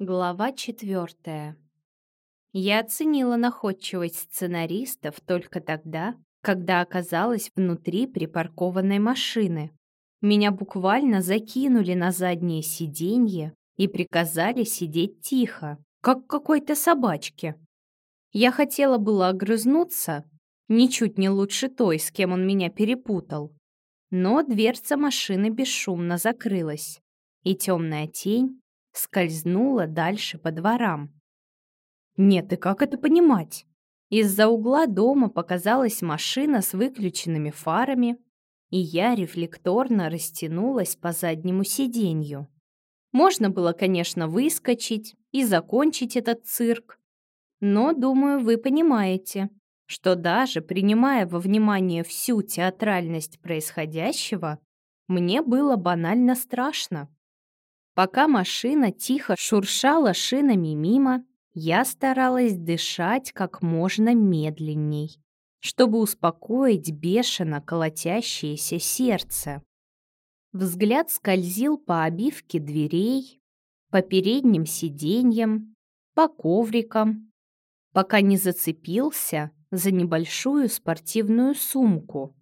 Глава четвертая. Я оценила находчивость сценаристов только тогда, когда оказалась внутри припаркованной машины. Меня буквально закинули на заднее сиденье и приказали сидеть тихо, как какой-то собачке. Я хотела было огрызнуться, ничуть не лучше той, с кем он меня перепутал. Но дверца машины бесшумно закрылась, и темная тень скользнула дальше по дворам. Нет, и как это понимать? Из-за угла дома показалась машина с выключенными фарами, и я рефлекторно растянулась по заднему сиденью. Можно было, конечно, выскочить и закончить этот цирк, но, думаю, вы понимаете, что даже принимая во внимание всю театральность происходящего, мне было банально страшно. Пока машина тихо шуршала шинами мимо, я старалась дышать как можно медленней, чтобы успокоить бешено колотящееся сердце. Взгляд скользил по обивке дверей, по передним сиденьям, по коврикам, пока не зацепился за небольшую спортивную сумку.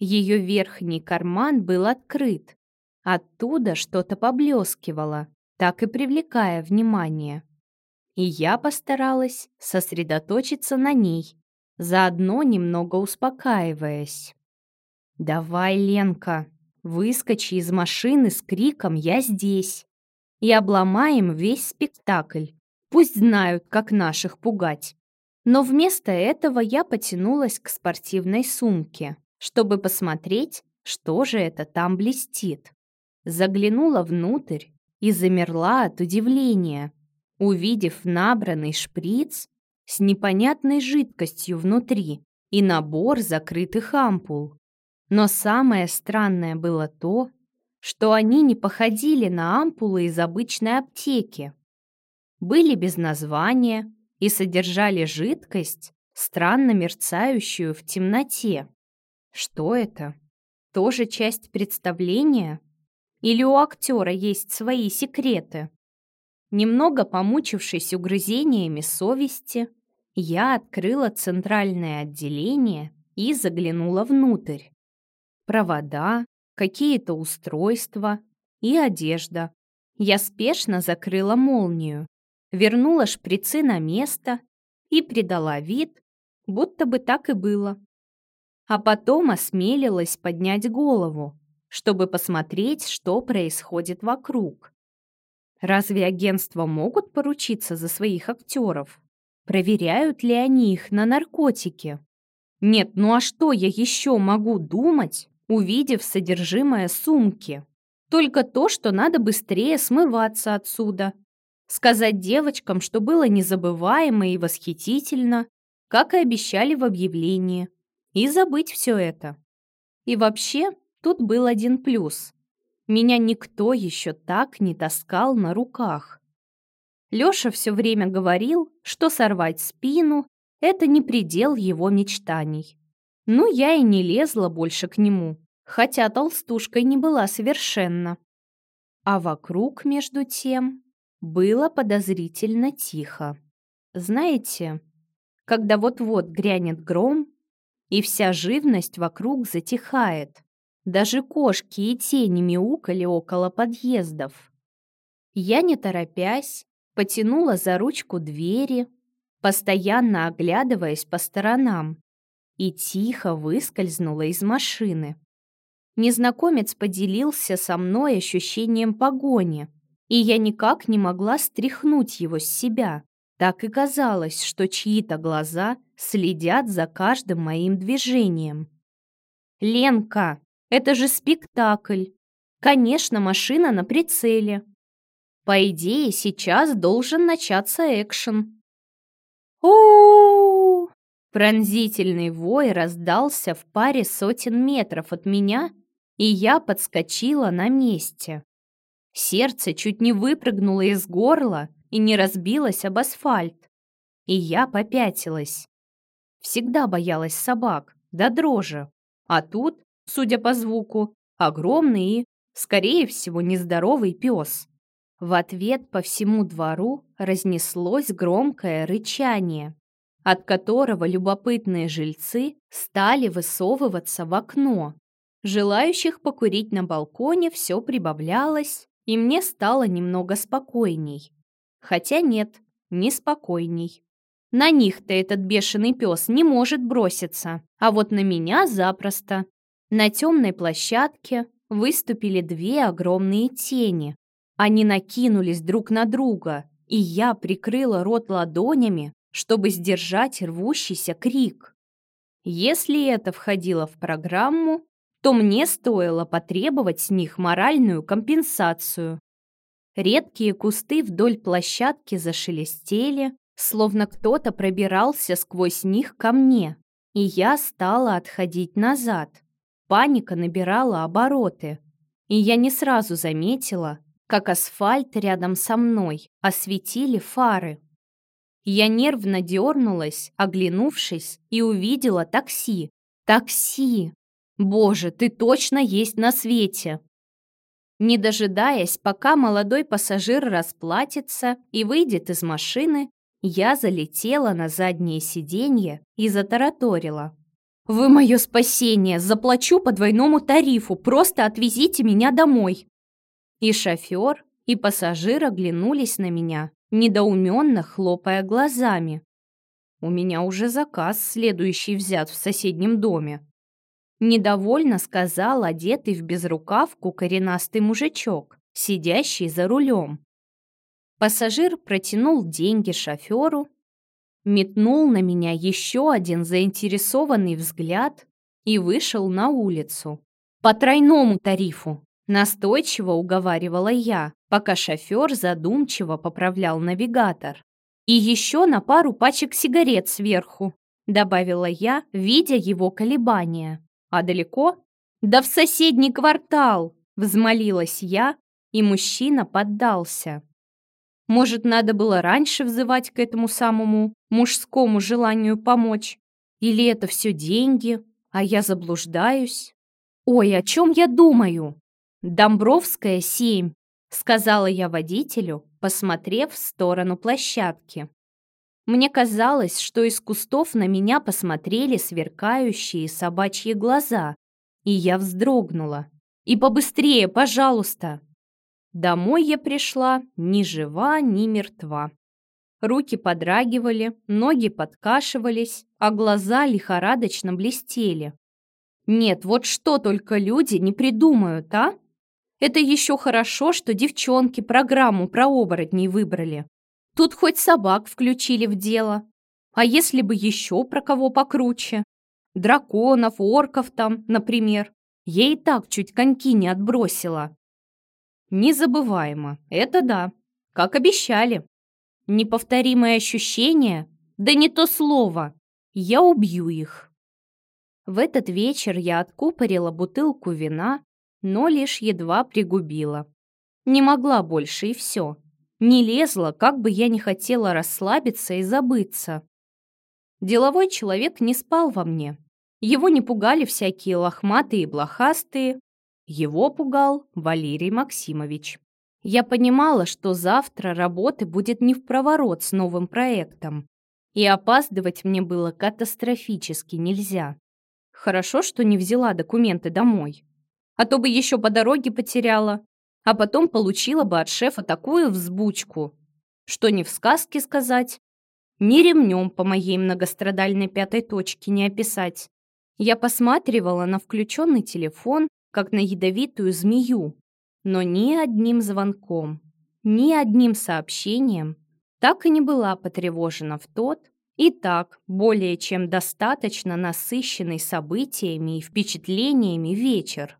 Ее верхний карман был открыт, Оттуда что-то поблескивало, так и привлекая внимание. И я постаралась сосредоточиться на ней, заодно немного успокаиваясь. «Давай, Ленка, выскочи из машины с криком «Я здесь!» и обломаем весь спектакль. Пусть знают, как наших пугать. Но вместо этого я потянулась к спортивной сумке, чтобы посмотреть, что же это там блестит заглянула внутрь и замерла от удивления, увидев набранный шприц с непонятной жидкостью внутри и набор закрытых ампул. Но самое странное было то, что они не походили на ампулы из обычной аптеки. Были без названия и содержали жидкость, странно мерцающую в темноте. Что это? Тоже часть представления? Или у актера есть свои секреты? Немного помучившись угрызениями совести, я открыла центральное отделение и заглянула внутрь. Провода, какие-то устройства и одежда. Я спешно закрыла молнию, вернула шприцы на место и придала вид, будто бы так и было. А потом осмелилась поднять голову, чтобы посмотреть, что происходит вокруг. Разве агентства могут поручиться за своих актеров? Проверяют ли они их на наркотики? Нет, ну а что я еще могу думать, увидев содержимое сумки? Только то, что надо быстрее смываться отсюда. Сказать девочкам, что было незабываемо и восхитительно, как и обещали в объявлении. И забыть все это. И вообще, Тут был один плюс. Меня никто еще так не таскал на руках. Лёша все время говорил, что сорвать спину — это не предел его мечтаний. Ну, я и не лезла больше к нему, хотя толстушкой не была совершенно. А вокруг, между тем, было подозрительно тихо. Знаете, когда вот-вот грянет гром, и вся живность вокруг затихает, даже кошки и тени мяукали около подъездов. Я, не торопясь, потянула за ручку двери, постоянно оглядываясь по сторонам, и тихо выскользнула из машины. Незнакомец поделился со мной ощущением погони, и я никак не могла стряхнуть его с себя. Так и казалось, что чьи-то глаза следят за каждым моим движением. «Ленка!» Это же спектакль. Конечно, машина на прицеле. По идее, сейчас должен начаться экшен. у Пронзительный вой раздался в паре сотен метров от меня, и я подскочила на месте. Сердце чуть не выпрыгнуло из горла и не разбилось об асфальт. И я попятилась. Всегда боялась собак, да дрожи. А тут судя по звуку, огромный и, скорее всего, нездоровый пес. В ответ по всему двору разнеслось громкое рычание, от которого любопытные жильцы стали высовываться в окно. Желающих покурить на балконе все прибавлялось, и мне стало немного спокойней. Хотя нет, не спокойней. На них-то этот бешеный пес не может броситься, а вот на меня запросто. На темной площадке выступили две огромные тени. Они накинулись друг на друга, и я прикрыла рот ладонями, чтобы сдержать рвущийся крик. Если это входило в программу, то мне стоило потребовать с них моральную компенсацию. Редкие кусты вдоль площадки зашелестели, словно кто-то пробирался сквозь них ко мне, и я стала отходить назад. Паника набирала обороты, и я не сразу заметила, как асфальт рядом со мной осветили фары. Я нервно дернулась, оглянувшись, и увидела такси. Такси! Боже, ты точно есть на свете!» Не дожидаясь, пока молодой пассажир расплатится и выйдет из машины, я залетела на заднее сиденье и затараторила. «Вы мое спасение! Заплачу по двойному тарифу! Просто отвезите меня домой!» И шофер, и пассажир оглянулись на меня, недоуменно хлопая глазами. «У меня уже заказ, следующий взят в соседнем доме», Недовольно сказал одетый в безрукавку коренастый мужичок, сидящий за рулем. Пассажир протянул деньги шоферу, метнул на меня еще один заинтересованный взгляд и вышел на улицу. «По тройному тарифу!» Настойчиво уговаривала я, пока шофер задумчиво поправлял навигатор. «И еще на пару пачек сигарет сверху», добавила я, видя его колебания. А далеко? Да в соседний квартал, взмолилась я, и мужчина поддался. Может, надо было раньше взывать к этому самому мужскому желанию помочь? Или это все деньги, а я заблуждаюсь? Ой, о чем я думаю? Домбровская, 7, сказала я водителю, посмотрев в сторону площадки. Мне казалось, что из кустов на меня посмотрели сверкающие собачьи глаза, и я вздрогнула. «И побыстрее, пожалуйста!» Домой я пришла ни жива, ни мертва. Руки подрагивали, ноги подкашивались, а глаза лихорадочно блестели. Нет, вот что только люди не придумают, а? Это еще хорошо, что девчонки программу про оборотней выбрали. Тут хоть собак включили в дело. А если бы еще про кого покруче? Драконов, орков там, например. И так чуть коньки не отбросила. Незабываемо, это да, как обещали. Неповторимое ощущение? Да не то слово. Я убью их. В этот вечер я откупорила бутылку вина, но лишь едва пригубила. Не могла больше и все. Не лезла, как бы я ни хотела расслабиться и забыться. Деловой человек не спал во мне. Его не пугали всякие лохматые и блохастые. Его пугал Валерий Максимович. Я понимала, что завтра работы будет не в проворот с новым проектом. И опаздывать мне было катастрофически нельзя. Хорошо, что не взяла документы домой. А то бы еще по дороге потеряла а потом получила бы от шефа такую взбучку, что ни в сказке сказать, ни ремнем по моей многострадальной пятой точке не описать. Я посматривала на включенный телефон, как на ядовитую змею, но ни одним звонком, ни одним сообщением так и не была потревожена в тот, и так более чем достаточно насыщенный событиями и впечатлениями вечер.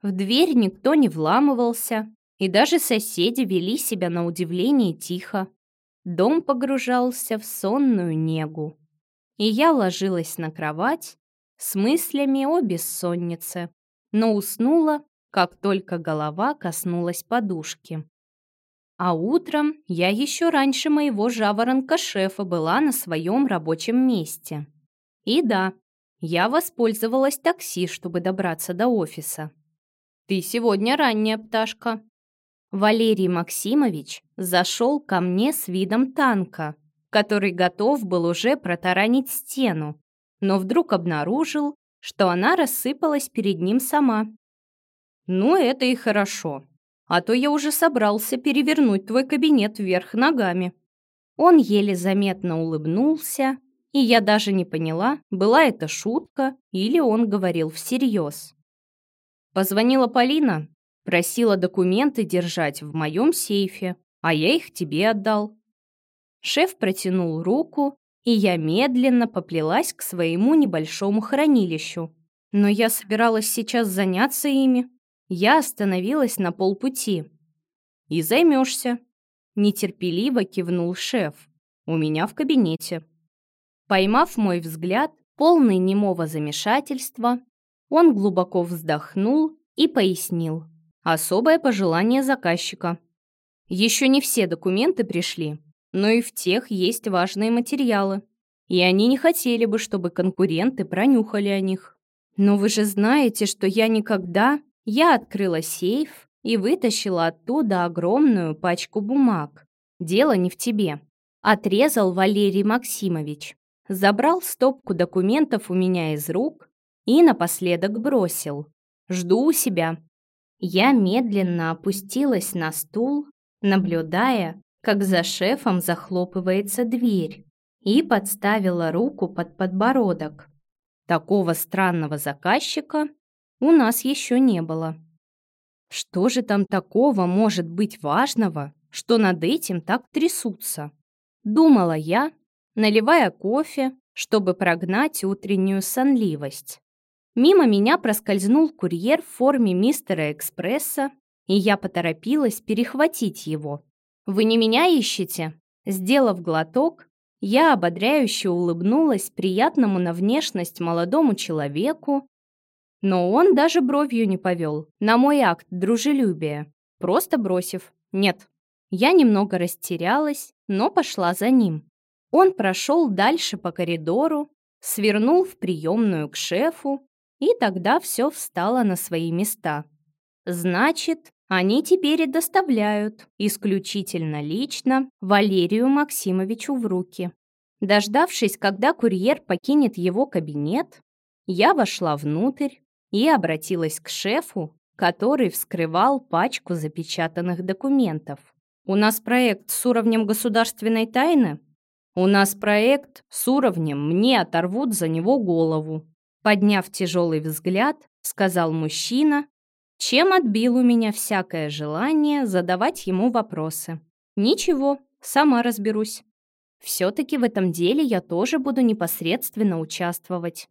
В дверь никто не вламывался, и даже соседи вели себя на удивление тихо. Дом погружался в сонную негу. И я ложилась на кровать с мыслями о бессоннице, но уснула, как только голова коснулась подушки. А утром я еще раньше моего жаворонка-шефа была на своем рабочем месте. И да, я воспользовалась такси, чтобы добраться до офиса. «Ты сегодня ранняя пташка». Валерий Максимович зашел ко мне с видом танка, который готов был уже протаранить стену, но вдруг обнаружил, что она рассыпалась перед ним сама. «Ну, это и хорошо, а то я уже собрался перевернуть твой кабинет вверх ногами». Он еле заметно улыбнулся, и я даже не поняла, была это шутка или он говорил всерьез. Позвонила Полина, просила документы держать в моем сейфе, а я их тебе отдал. Шеф протянул руку, и я медленно поплелась к своему небольшому хранилищу. Но я собиралась сейчас заняться ими. Я остановилась на полпути. «И займешься», — нетерпеливо кивнул шеф. «У меня в кабинете». Поймав мой взгляд, полный немого замешательства, он глубоко вздохнул и пояснил. Особое пожелание заказчика. Еще не все документы пришли, но и в тех есть важные материалы. И они не хотели бы, чтобы конкуренты пронюхали о них. Но вы же знаете, что я никогда... Я открыла сейф и вытащила оттуда огромную пачку бумаг. Дело не в тебе. Отрезал Валерий Максимович. Забрал стопку документов у меня из рук и напоследок бросил. «Жду у себя». Я медленно опустилась на стул, наблюдая, как за шефом захлопывается дверь, и подставила руку под подбородок. Такого странного заказчика у нас еще не было. Что же там такого может быть важного, что над этим так трясутся? Думала я, наливая кофе, чтобы прогнать утреннюю сонливость. Мимо меня проскользнул курьер в форме мистера Экспресса, и я поторопилась перехватить его. «Вы не меня ищете?» Сделав глоток, я ободряюще улыбнулась приятному на внешность молодому человеку, но он даже бровью не повел на мой акт дружелюбия, просто бросив «нет». Я немного растерялась, но пошла за ним. Он прошел дальше по коридору, свернул в приемную к шефу и тогда все встало на свои места. Значит, они теперь и доставляют исключительно лично Валерию Максимовичу в руки. Дождавшись, когда курьер покинет его кабинет, я вошла внутрь и обратилась к шефу, который вскрывал пачку запечатанных документов. «У нас проект с уровнем государственной тайны?» «У нас проект с уровнем «мне оторвут за него голову», Подняв тяжелый взгляд, сказал мужчина, чем отбил у меня всякое желание задавать ему вопросы. «Ничего, сама разберусь. Все-таки в этом деле я тоже буду непосредственно участвовать.